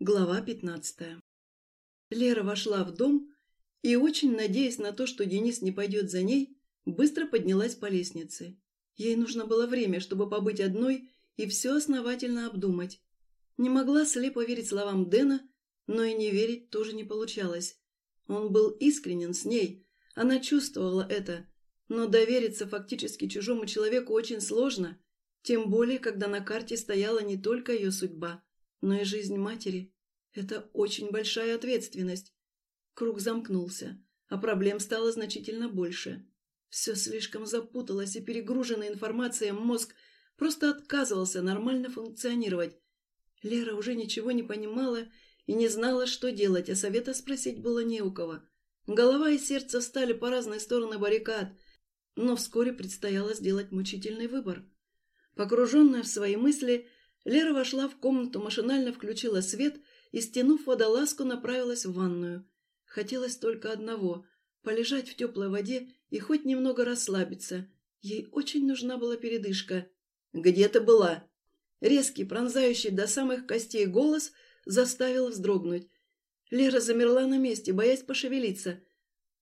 Глава пятнадцатая. Лера вошла в дом и, очень надеясь на то, что Денис не пойдет за ней, быстро поднялась по лестнице. Ей нужно было время, чтобы побыть одной и все основательно обдумать. Не могла слепо верить словам Дэна, но и не верить тоже не получалось. Он был искренен с ней, она чувствовала это, но довериться фактически чужому человеку очень сложно, тем более, когда на карте стояла не только ее судьба, но и жизнь матери. Это очень большая ответственность. Круг замкнулся, а проблем стало значительно больше. Все слишком запуталось, и перегруженный информацией мозг просто отказывался нормально функционировать. Лера уже ничего не понимала и не знала, что делать, а совета спросить было не у кого. Голова и сердце встали по разные стороны баррикад, но вскоре предстояло сделать мучительный выбор. Погруженная в свои мысли, Лера вошла в комнату, машинально включила свет и, стянув водолазку, направилась в ванную. Хотелось только одного – полежать в теплой воде и хоть немного расслабиться. Ей очень нужна была передышка. «Где ты была?» Резкий, пронзающий до самых костей голос заставил вздрогнуть. Лера замерла на месте, боясь пошевелиться.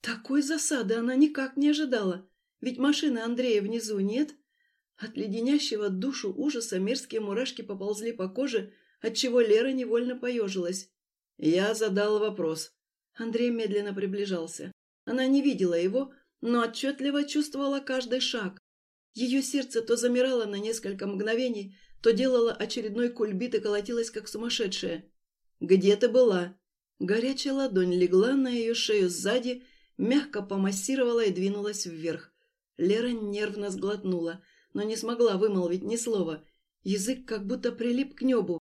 Такой засады она никак не ожидала, ведь машины Андрея внизу нет. От леденящего душу ужаса мерзкие мурашки поползли по коже, отчего Лера невольно поежилась. Я задал вопрос. Андрей медленно приближался. Она не видела его, но отчетливо чувствовала каждый шаг. Ее сердце то замирало на несколько мгновений, то делало очередной кульбит и колотилось, как сумасшедшее. «Где ты была?» Горячая ладонь легла на ее шею сзади, мягко помассировала и двинулась вверх. Лера нервно сглотнула, но не смогла вымолвить ни слова. Язык как будто прилип к небу.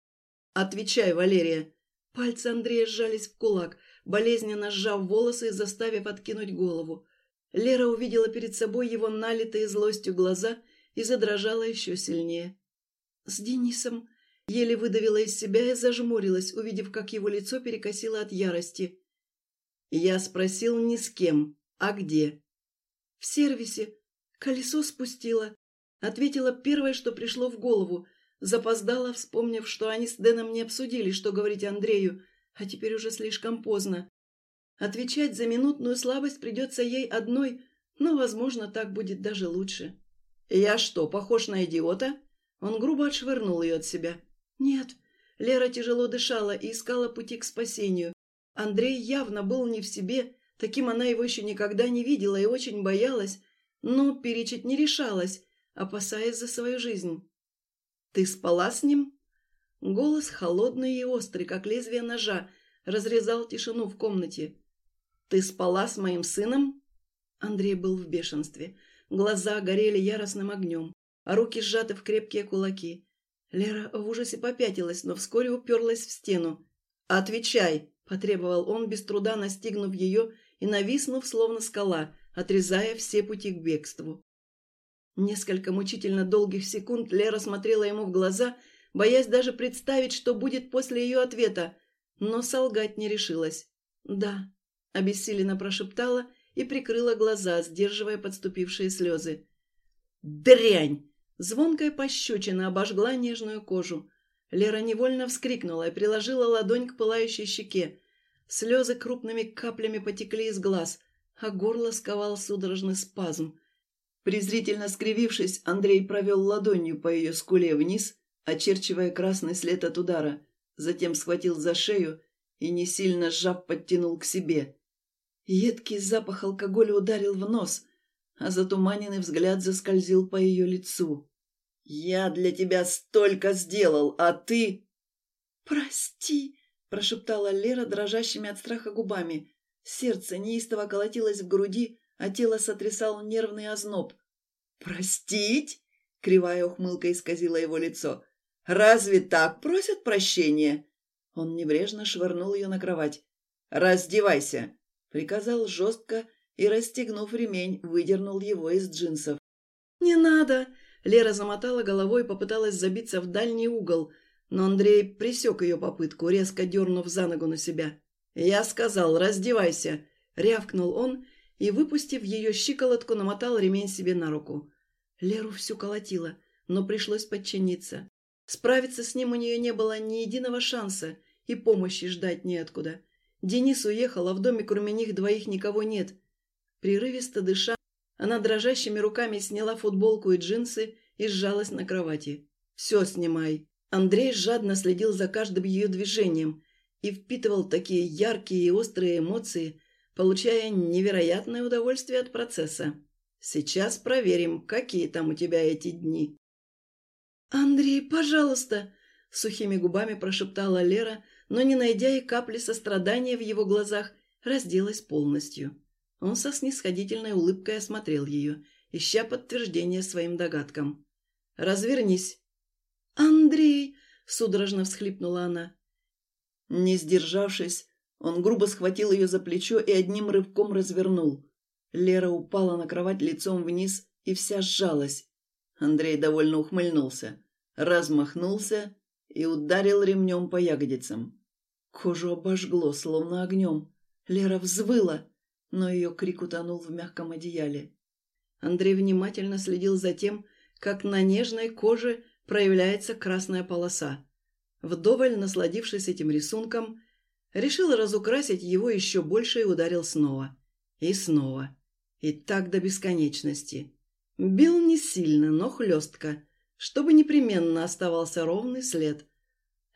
«Отвечай, Валерия!» Пальцы Андрея сжались в кулак, болезненно сжав волосы и заставив откинуть голову. Лера увидела перед собой его налитые злостью глаза и задрожала еще сильнее. «С Денисом...» Еле выдавила из себя и зажмурилась, увидев, как его лицо перекосило от ярости. Я спросил не с кем, а где. «В сервисе. Колесо спустило», — ответила первое, что пришло в голову. Запоздала, вспомнив, что они с Дэном не обсудили, что говорить Андрею, а теперь уже слишком поздно. Отвечать за минутную слабость придется ей одной, но, возможно, так будет даже лучше. «Я что, похож на идиота?» Он грубо отшвырнул ее от себя. «Нет». Лера тяжело дышала и искала пути к спасению. Андрей явно был не в себе, таким она его еще никогда не видела и очень боялась, но перечить не решалась, опасаясь за свою жизнь. «Ты спала с ним?» Голос холодный и острый, как лезвие ножа, разрезал тишину в комнате. «Ты спала с моим сыном?» Андрей был в бешенстве. Глаза горели яростным огнем, а руки сжаты в крепкие кулаки. Лера в ужасе попятилась, но вскоре уперлась в стену. «Отвечай!» – потребовал он, без труда настигнув ее и нависнув, словно скала, отрезая все пути к бегству. Несколько мучительно долгих секунд Лера смотрела ему в глаза, боясь даже представить, что будет после ее ответа, но солгать не решилась. «Да», — обессиленно прошептала и прикрыла глаза, сдерживая подступившие слезы. «Дрянь!» Звонкая пощечина обожгла нежную кожу. Лера невольно вскрикнула и приложила ладонь к пылающей щеке. Слезы крупными каплями потекли из глаз, а горло сковал судорожный спазм. Презрительно скривившись, Андрей провел ладонью по ее скуле вниз, очерчивая красный след от удара, затем схватил за шею и, не сильно сжав, подтянул к себе. Едкий запах алкоголя ударил в нос, а затуманенный взгляд заскользил по ее лицу. «Я для тебя столько сделал, а ты...» «Прости!» – прошептала Лера дрожащими от страха губами. Сердце неистово колотилось в груди, а тело сотрясал нервный озноб. «Простить?» — кривая ухмылка исказила его лицо. «Разве так просят прощения?» Он небрежно швырнул ее на кровать. «Раздевайся!» — приказал жестко и, расстегнув ремень, выдернул его из джинсов. «Не надо!» — Лера замотала головой и попыталась забиться в дальний угол, но Андрей присек ее попытку, резко дернув за ногу на себя. «Я сказал, раздевайся!» — рявкнул он и, выпустив ее щиколотку, намотал ремень себе на руку. Леру всю колотило, но пришлось подчиниться. Справиться с ним у нее не было ни единого шанса, и помощи ждать неоткуда. Денис уехал, а в доме кроме них двоих никого нет. Прерывисто дыша, она дрожащими руками сняла футболку и джинсы и сжалась на кровати. «Все снимай». Андрей жадно следил за каждым ее движением и впитывал такие яркие и острые эмоции, получая невероятное удовольствие от процесса. «Сейчас проверим, какие там у тебя эти дни». «Андрей, пожалуйста!» – сухими губами прошептала Лера, но, не найдя и капли сострадания в его глазах, разделась полностью. Он со снисходительной улыбкой осмотрел ее, ища подтверждение своим догадкам. «Развернись!» «Андрей!» – судорожно всхлипнула она. Не сдержавшись, он грубо схватил ее за плечо и одним рывком развернул. Лера упала на кровать лицом вниз и вся сжалась. Андрей довольно ухмыльнулся, размахнулся и ударил ремнем по ягодицам. Кожу обожгло, словно огнем. Лера взвыла, но ее крик утонул в мягком одеяле. Андрей внимательно следил за тем, как на нежной коже проявляется красная полоса. Вдоволь насладившись этим рисунком, решил разукрасить его еще больше и ударил снова. И снова. И так до бесконечности. Бил не сильно, но хлестко, чтобы непременно оставался ровный след.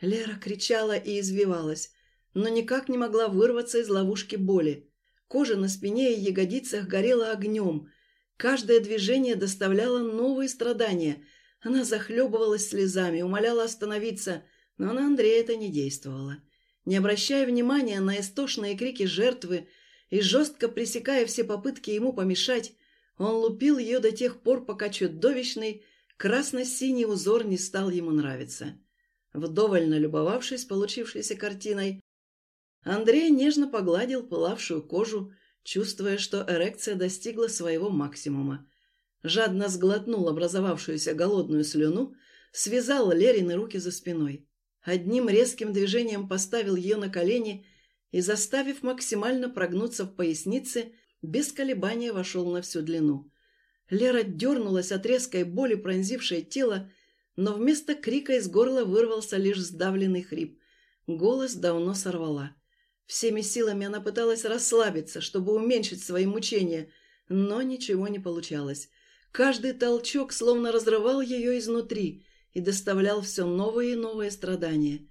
Лера кричала и извивалась, но никак не могла вырваться из ловушки боли. Кожа на спине и ягодицах горела огнем. Каждое движение доставляло новые страдания. Она захлебывалась слезами, умоляла остановиться – но на Андрея это не действовало. Не обращая внимания на истошные крики жертвы и жестко пресекая все попытки ему помешать, он лупил ее до тех пор, пока чудовищный красно-синий узор не стал ему нравиться. Вдоволь налюбовавшись получившейся картиной, Андрей нежно погладил пылавшую кожу, чувствуя, что эрекция достигла своего максимума. Жадно сглотнул образовавшуюся голодную слюну, связал Лерины руки за спиной. Одним резким движением поставил ее на колени и, заставив максимально прогнуться в пояснице, без колебания вошел на всю длину. Лера дернулась от резкой боли, пронзившей тело, но вместо крика из горла вырвался лишь сдавленный хрип. Голос давно сорвала. Всеми силами она пыталась расслабиться, чтобы уменьшить свои мучения, но ничего не получалось. Каждый толчок словно разрывал ее изнутри, и доставлял все новые и новые страдания.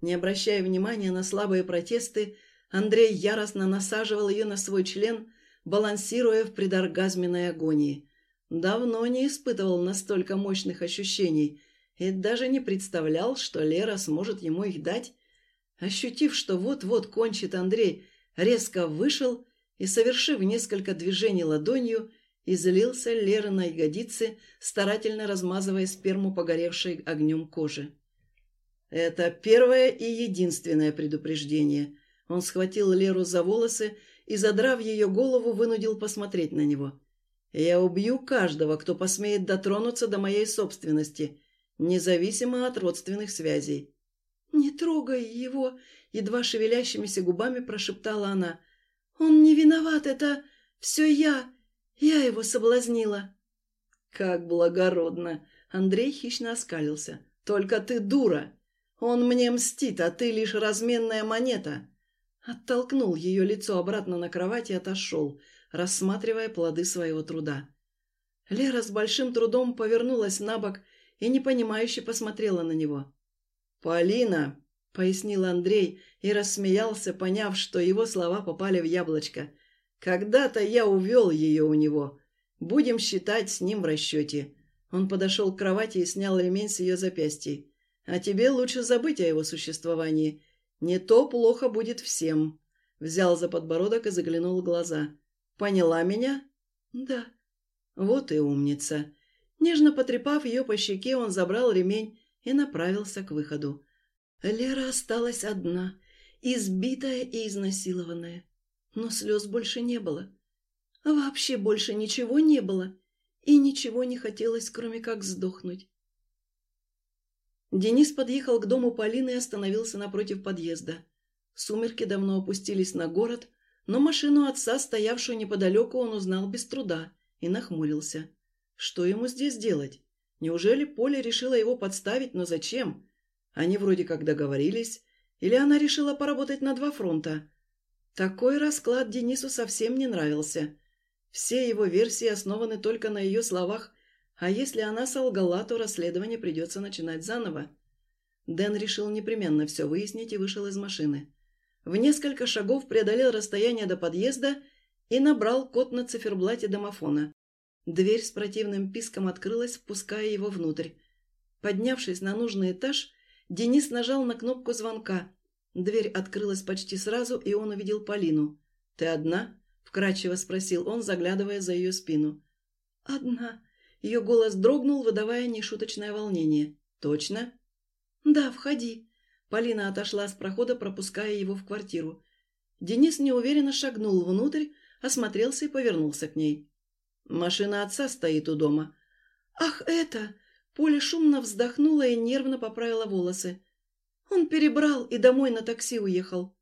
Не обращая внимания на слабые протесты, Андрей яростно насаживал ее на свой член, балансируя в предоргазменной агонии. Давно не испытывал настолько мощных ощущений и даже не представлял, что Лера сможет ему их дать. Ощутив, что вот-вот кончит Андрей, резко вышел и, совершив несколько движений ладонью, и злился Лера на ягодицы, старательно размазывая сперму погоревшей огнем кожи. Это первое и единственное предупреждение. Он схватил Леру за волосы и, задрав ее голову, вынудил посмотреть на него. «Я убью каждого, кто посмеет дотронуться до моей собственности, независимо от родственных связей». «Не трогай его!» — едва шевелящимися губами прошептала она. «Он не виноват, это все я!» Я его соблазнила. Как благородно. Андрей хищно оскалился. Только ты дура. Он мне мстит, а ты лишь разменная монета. Оттолкнул ее лицо обратно на кровать и отошел, рассматривая плоды своего труда. Лера с большим трудом повернулась на бок и непонимающе посмотрела на него. «Полина!» — пояснил Андрей и рассмеялся, поняв, что его слова попали в яблочко — когда-то я увел ее у него. Будем считать с ним в расчете. Он подошел к кровати и снял ремень с ее запястья. А тебе лучше забыть о его существовании. Не то плохо будет всем. Взял за подбородок и заглянул в глаза. Поняла меня? Да. Вот и умница. Нежно потрепав ее по щеке, он забрал ремень и направился к выходу. Лера осталась одна, избитая и изнасилованная но слез больше не было. Вообще больше ничего не было, и ничего не хотелось, кроме как сдохнуть. Денис подъехал к дому Полины и остановился напротив подъезда. Сумерки давно опустились на город, но машину отца, стоявшую неподалеку, он узнал без труда и нахмурился. Что ему здесь делать? Неужели Поля решила его подставить, но зачем? Они вроде как договорились, Или она решила поработать на два фронта? Такой расклад Денису совсем не нравился. Все его версии основаны только на ее словах, а если она солгала, то расследование придется начинать заново. Дэн решил непременно все выяснить и вышел из машины. В несколько шагов преодолел расстояние до подъезда и набрал код на циферблате домофона. Дверь с противным писком открылась, впуская его внутрь. Поднявшись на нужный этаж, Денис нажал на кнопку звонка. Дверь открылась почти сразу, и он увидел Полину. «Ты одна?» – вкрадчиво спросил он, заглядывая за ее спину. «Одна». Ее голос дрогнул, выдавая нешуточное волнение. «Точно?» «Да, входи». Полина отошла с прохода, пропуская его в квартиру. Денис неуверенно шагнул внутрь, осмотрелся и повернулся к ней. «Машина отца стоит у дома». «Ах, это!» Поля шумно вздохнула и нервно поправила волосы. Он перебрал и домой на такси уехал.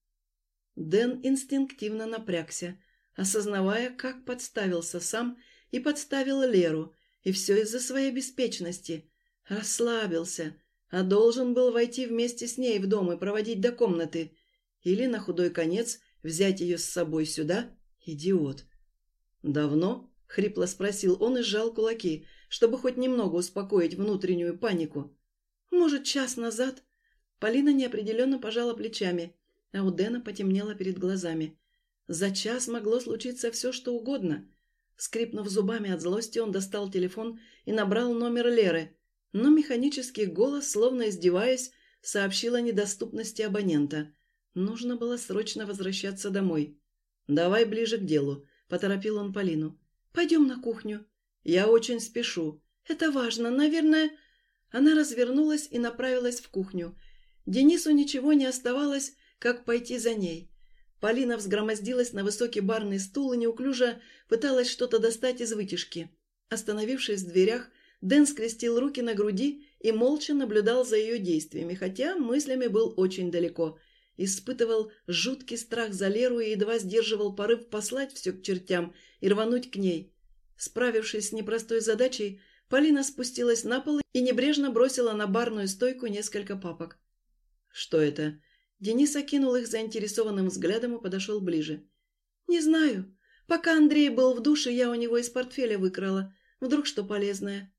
Дэн инстинктивно напрягся, осознавая, как подставился сам и подставил Леру, и все из-за своей беспечности. Расслабился, а должен был войти вместе с ней в дом и проводить до комнаты. Или, на худой конец, взять ее с собой сюда. Идиот. «Давно?» — хрипло спросил он и сжал кулаки, чтобы хоть немного успокоить внутреннюю панику. «Может, час назад?» Полина неопределенно пожала плечами, а у Дэна потемнело перед глазами. За час могло случиться все, что угодно. Скрипнув зубами от злости, он достал телефон и набрал номер Леры, но механический голос, словно издеваясь, сообщил о недоступности абонента. Нужно было срочно возвращаться домой. «Давай ближе к делу», — поторопил он Полину. «Пойдем на кухню». «Я очень спешу. Это важно, наверное...» Она развернулась и направилась в кухню. Денису ничего не оставалось, как пойти за ней. Полина взгромоздилась на высокий барный стул и неуклюже пыталась что-то достать из вытяжки. Остановившись в дверях, Дэн скрестил руки на груди и молча наблюдал за ее действиями, хотя мыслями был очень далеко. Испытывал жуткий страх за Леру и едва сдерживал порыв послать все к чертям и рвануть к ней. Справившись с непростой задачей, Полина спустилась на пол и небрежно бросила на барную стойку несколько папок. «Что это?» Денис окинул их заинтересованным взглядом и подошел ближе. «Не знаю. Пока Андрей был в душе, я у него из портфеля выкрала. Вдруг что полезное».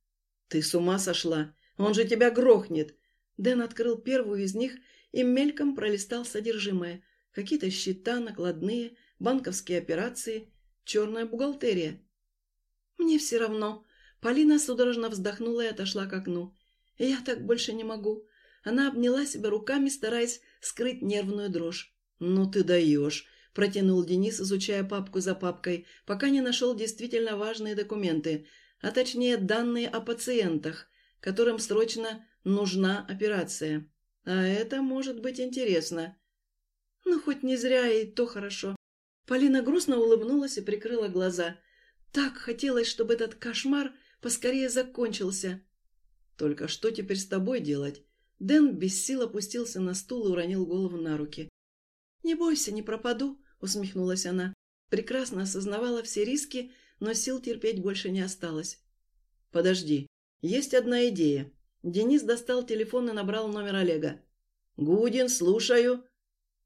«Ты с ума сошла? Он же тебя грохнет!» Дэн открыл первую из них и мельком пролистал содержимое. Какие-то счета, накладные, банковские операции, черная бухгалтерия. «Мне все равно». Полина судорожно вздохнула и отошла к окну. «Я так больше не могу». Она обняла себя руками, стараясь скрыть нервную дрожь. «Ну ты даешь», – протянул Денис, изучая папку за папкой, пока не нашел действительно важные документы, а точнее данные о пациентах, которым срочно нужна операция. А это может быть интересно. Ну, хоть не зря, и то хорошо. Полина грустно улыбнулась и прикрыла глаза. Так хотелось, чтобы этот кошмар поскорее закончился. Только что теперь с тобой делать? Дэн без сил опустился на стул и уронил голову на руки. «Не бойся, не пропаду», — усмехнулась она. Прекрасно осознавала все риски, но сил терпеть больше не осталось. «Подожди, есть одна идея». Денис достал телефон и набрал номер Олега. «Гудин, слушаю».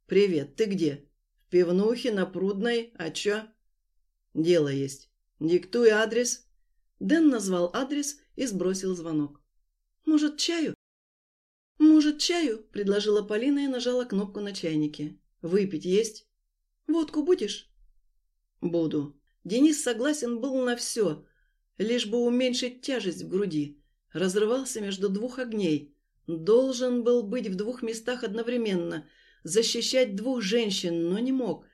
«Привет, ты где?» «В пивнухе, на Прудной. А чё?» «Дело есть. Диктуй адрес». Дэн назвал адрес и сбросил звонок. «Может, чаю?» «Может, чаю?» – предложила Полина и нажала кнопку на чайнике. «Выпить есть?» «Водку будешь?» «Буду». Денис согласен был на все, лишь бы уменьшить тяжесть в груди. Разрывался между двух огней. Должен был быть в двух местах одновременно, защищать двух женщин, но не мог.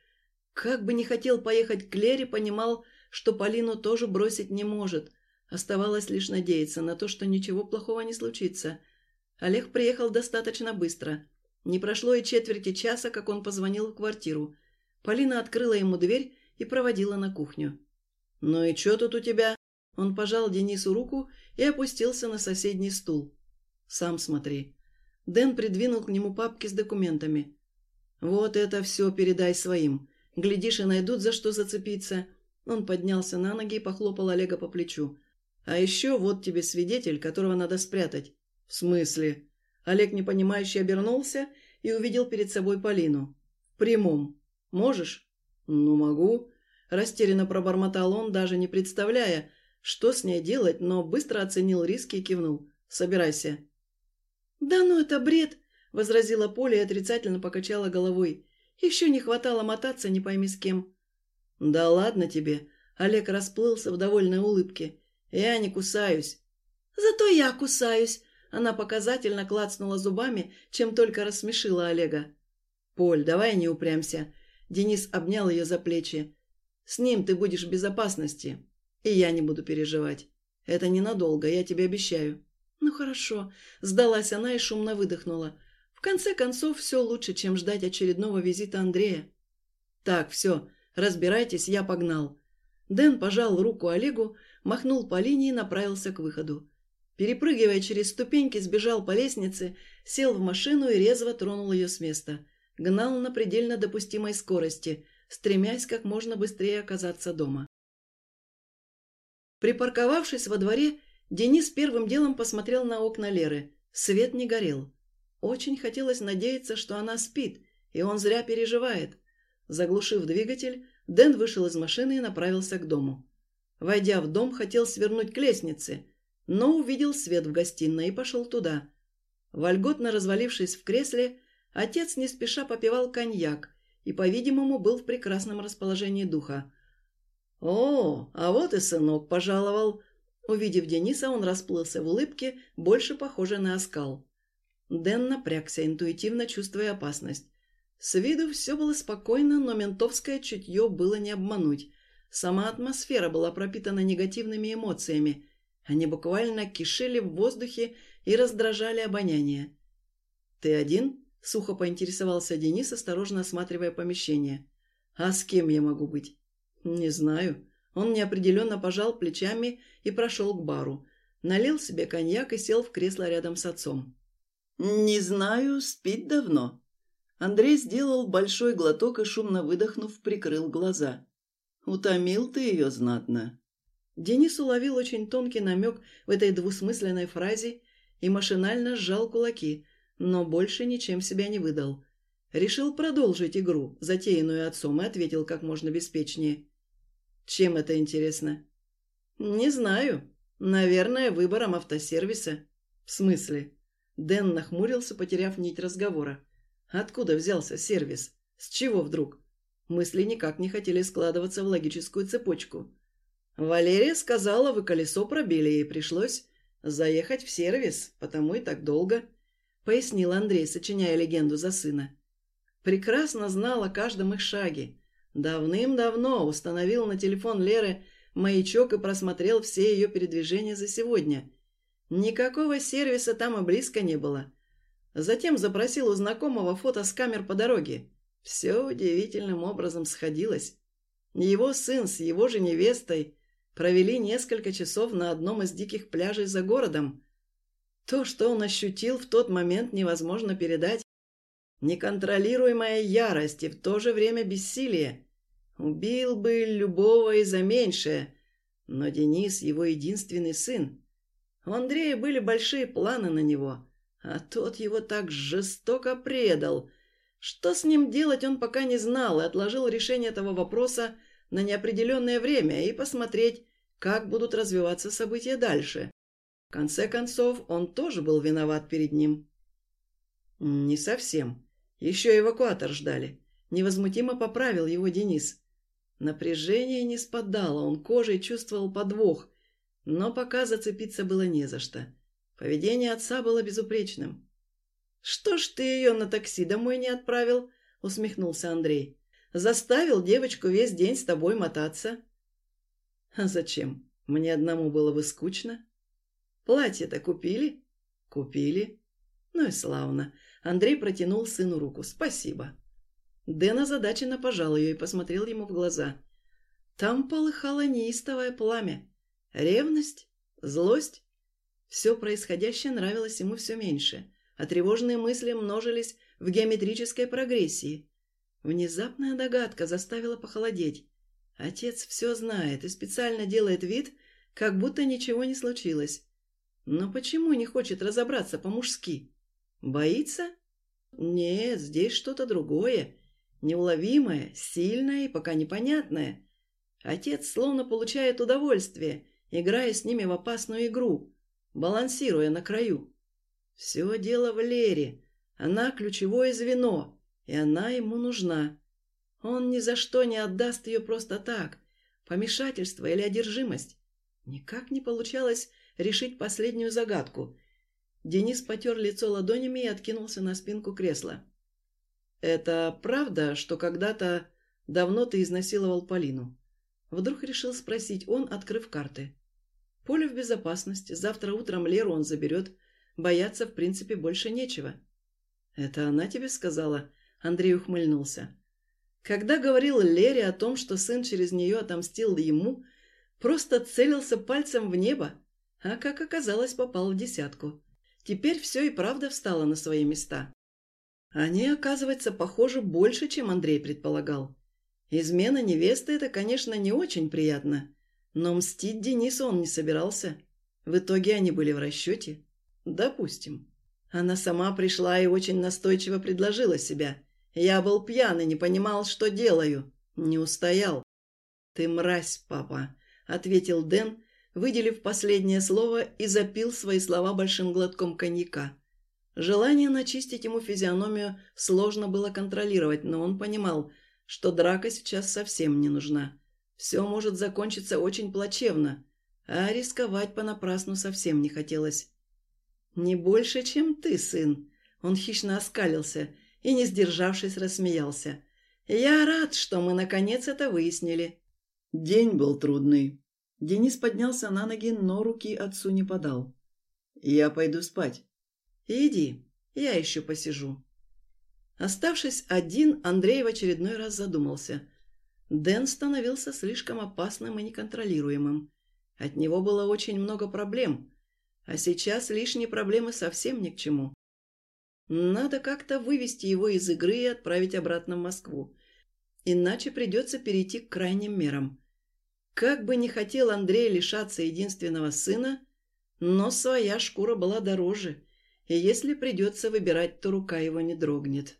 Как бы не хотел поехать к Лере, понимал, что Полину тоже бросить не может. Оставалось лишь надеяться на то, что ничего плохого не случится – Олег приехал достаточно быстро. Не прошло и четверти часа, как он позвонил в квартиру. Полина открыла ему дверь и проводила на кухню. «Ну и что тут у тебя?» Он пожал Денису руку и опустился на соседний стул. «Сам смотри». Дэн придвинул к нему папки с документами. «Вот это все передай своим. Глядишь, и найдут за что зацепиться». Он поднялся на ноги и похлопал Олега по плечу. «А еще вот тебе свидетель, которого надо спрятать. «В смысле?» Олег непонимающе обернулся и увидел перед собой Полину. В прямом. «Можешь?» «Ну, могу», – растерянно пробормотал он, даже не представляя, что с ней делать, но быстро оценил риски и кивнул. «Собирайся». «Да ну это бред!» – возразила Поля и отрицательно покачала головой. «Еще не хватало мотаться не пойми с кем». «Да ладно тебе!» – Олег расплылся в довольной улыбке. «Я не кусаюсь». «Зато я кусаюсь!» – она показательно клацнула зубами, чем только рассмешила Олега. «Поль, давай не упрямся!» Денис обнял ее за плечи. «С ним ты будешь в безопасности, и я не буду переживать. Это ненадолго, я тебе обещаю». «Ну хорошо», – сдалась она и шумно выдохнула. «В конце концов, все лучше, чем ждать очередного визита Андрея». «Так, все, разбирайтесь, я погнал». Дэн пожал руку Олегу, махнул по линии и направился к выходу. Перепрыгивая через ступеньки, сбежал по лестнице, сел в машину и резво тронул ее с места. Гнал на предельно допустимой скорости, стремясь как можно быстрее оказаться дома. Припарковавшись во дворе, Денис первым делом посмотрел на окна Леры. Свет не горел. Очень хотелось надеяться, что она спит, и он зря переживает. Заглушив двигатель, Дэн вышел из машины и направился к дому. Войдя в дом, хотел свернуть к лестнице, но увидел свет в гостиной и пошел туда. Вольготно развалившись в кресле, отец не спеша попивал коньяк и, по-видимому, был в прекрасном расположении духа. «О, а вот и сынок пожаловал!» Увидев Дениса, он расплылся в улыбке, больше похожей на оскал. Дэн напрягся, интуитивно чувствуя опасность. С виду все было спокойно, но ментовское чутье было не обмануть. Сама атмосфера была пропитана негативными эмоциями. Они буквально кишели в воздухе и раздражали обоняние. «Ты один?» – сухо поинтересовался Денис, осторожно осматривая помещение. «А с кем я могу быть?» «Не знаю». Он неопределенно пожал плечами и прошел к бару. Налил себе коньяк и сел в кресло рядом с отцом. «Не знаю, спит давно». Андрей сделал большой глоток и, шумно выдохнув, прикрыл глаза. «Утомил ты ее знатно». Денис уловил очень тонкий намек в этой двусмысленной фразе и машинально сжал кулаки, но больше ничем себя не выдал. Решил продолжить игру, затеянную отцом, и ответил как можно беспечнее. «Чем это интересно?» «Не знаю. Наверное, выбором автосервиса». «В смысле?» Дэн нахмурился, потеряв нить разговора. «Откуда взялся сервис? С чего вдруг?» Мысли никак не хотели складываться в логическую цепочку. Валерия сказала, вы колесо пробили, и пришлось заехать в сервис, потому и так долго, пояснил Андрей, сочиняя легенду за сына. Прекрасно знал о каждом их шаге. Давным-давно установил на телефон Леры маячок и просмотрел все ее передвижения за сегодня. Никакого сервиса там и близко не было. Затем запросил у знакомого фото с камер по дороге. Все удивительным образом сходилось. Его сын с его же невестой провели несколько часов на одном из диких пляжей за городом. То, что он ощутил в тот момент, невозможно передать. Неконтролируемая ярость и в то же время бессилие. Убил бы любого и за меньшее, но Денис – его единственный сын. У Андрея были большие планы на него, а тот его так жестоко предал. Что с ним делать он пока не знал и отложил решение этого вопроса на неопределенное время и посмотреть, как будут развиваться события дальше. В конце концов, он тоже был виноват перед ним. Не совсем. Еще эвакуатор ждали. Невозмутимо поправил его Денис. Напряжение не спадало, он кожей чувствовал подвох, но пока зацепиться было не за что. Поведение отца было безупречным. «Что ж ты ее на такси домой не отправил?» — усмехнулся Андрей. «Заставил девочку весь день с тобой мотаться». «А зачем? Мне одному было бы скучно». «Платье-то купили?» «Купили». «Ну и славно». Андрей протянул сыну руку. «Спасибо». Дэн озадаченно пожал ее и посмотрел ему в глаза. Там полыхало неистовое пламя. Ревность? Злость? Все происходящее нравилось ему все меньше, а тревожные мысли множились в геометрической прогрессии. Внезапная догадка заставила похолодеть. Отец все знает и специально делает вид, как будто ничего не случилось. Но почему не хочет разобраться по-мужски? Боится? Нет, здесь что-то другое, неуловимое, сильное и пока непонятное. Отец словно получает удовольствие, играя с ними в опасную игру, балансируя на краю. Все дело в Лере. Она ключевое звено, и она ему нужна. Он ни за что не отдаст ее просто так. Помешательство или одержимость. Никак не получалось решить последнюю загадку. Денис потер лицо ладонями и откинулся на спинку кресла. «Это правда, что когда-то давно ты изнасиловал Полину?» Вдруг решил спросить он, открыв карты. «Поле в безопасности. Завтра утром Леру он заберет. Бояться, в принципе, больше нечего». «Это она тебе сказала?» Андрей ухмыльнулся. Когда говорил Лере о том, что сын через нее отомстил ему, просто целился пальцем в небо, а, как оказалось, попал в десятку. Теперь все и правда встало на свои места. Они, оказывается, похожи больше, чем Андрей предполагал. Измена невесты – это, конечно, не очень приятно, но мстить Денису он не собирался. В итоге они были в расчете. Допустим. Она сама пришла и очень настойчиво предложила себя. Я был пьян и не понимал, что делаю. Не устоял. «Ты мразь, папа», — ответил Дэн, выделив последнее слово и запил свои слова большим глотком коньяка. Желание начистить ему физиономию сложно было контролировать, но он понимал, что драка сейчас совсем не нужна. Все может закончиться очень плачевно, а рисковать понапрасну совсем не хотелось. «Не больше, чем ты, сын!» Он хищно оскалился и, не сдержавшись, рассмеялся. «Я рад, что мы наконец это выяснили». День был трудный. Денис поднялся на ноги, но руки отцу не подал. «Я пойду спать». «Иди, я еще посижу». Оставшись один, Андрей в очередной раз задумался. Дэн становился слишком опасным и неконтролируемым. От него было очень много проблем, а сейчас лишние проблемы совсем ни к чему. Надо как-то вывести его из игры и отправить обратно в Москву. Иначе придется перейти к крайним мерам. Как бы не хотел Андрей лишаться единственного сына, но своя шкура была дороже, и если придется выбирать, то рука его не дрогнет.